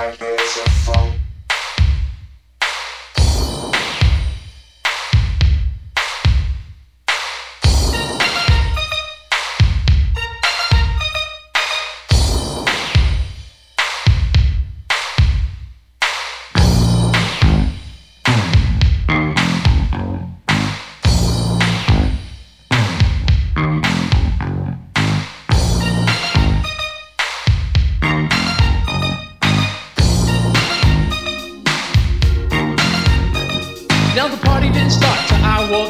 Like there's a phone.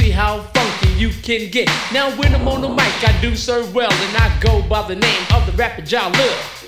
see how funky you can get. Now when I'm on the mic, I do serve well. And I go by the name of the rapper Ja Love.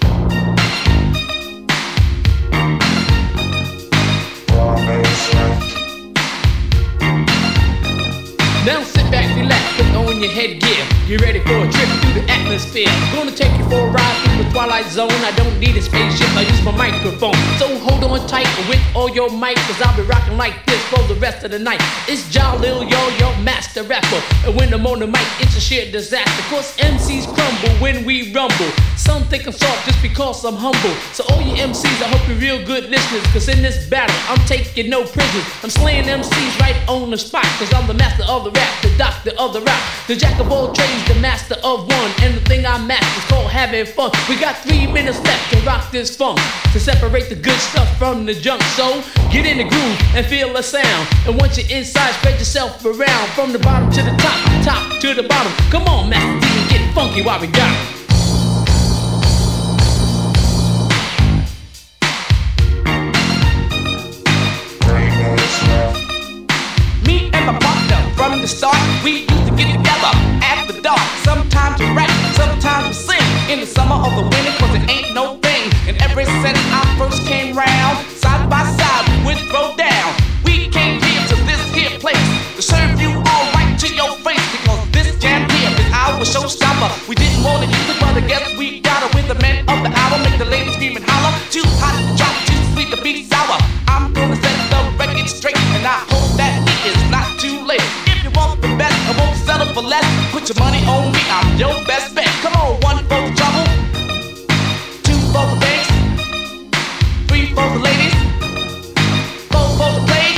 Now sit back, relax, put on your headgear. Get ready for a trip through the atmosphere. Gonna take you for a ride through the twilight zone. I don't need a spaceship, I use my microphone. So hold on tight with all your mic, cause I'll be rocking like this for the rest of the night. It's John Lil Yo, master rapper. And when I'm on the mic, it's a sheer disaster. Cause MCs crumble when we rumble. Some think I'm soft just because I'm humble. So all you MCs, I hope you're real good listeners. Cause in this battle, I'm taking no prisoners. I'm slaying MCs right on the spot. Cause I'm the master of the rap, the doctor of the rap, the jack of all trades, the master of one. And the thing I master is called having fun. We got three minutes left to rock this funk, to separate the good stuff from the junk. So get in the groove and feel the sound. And once you're inside, spread yourself around from the bottom to the top, top to the bottom. Come on, Master get funky while we got it. With the men of the hour. Make the ladies scream and holler. Too hot to drop, too sweet to be sour. I'm gonna set the record straight, and I hope that it is not too late If you want the best. I won't settle for less. Put your money on me, I'm your best bet. Come on, one for the trouble, two for the banks, three for the ladies, four for the play.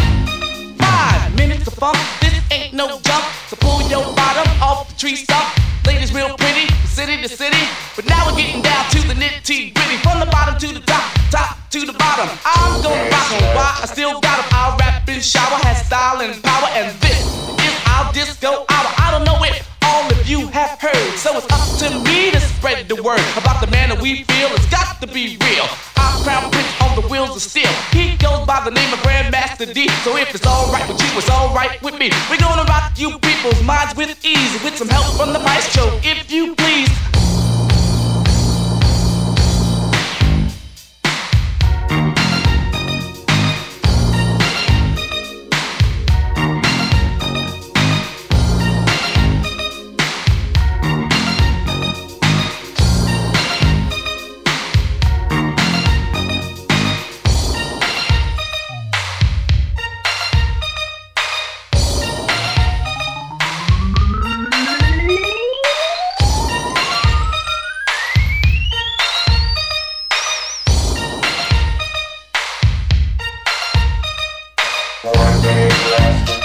Five minutes of funk, this ain't no jump. So pull your bottom off the tree stump. Ladies real pretty, city to city. But now we're getting down to the nitty gritty. From the bottom to the top, top to the bottom. I'm gonna rock em. Why? I still got em. I'll rap and shower, has style and power, and this is our disco hour. I don't know if all of you have heard, so it's up to me to spread the word about the man that we feel. It's got to be real. Our crown prince on the wheels of steel. He goes by the name of Grandmaster D. So if it's alright with you, it's alright with me. We're gonna rock you people's minds with ease, with some help from the maestro. If you please, One day left.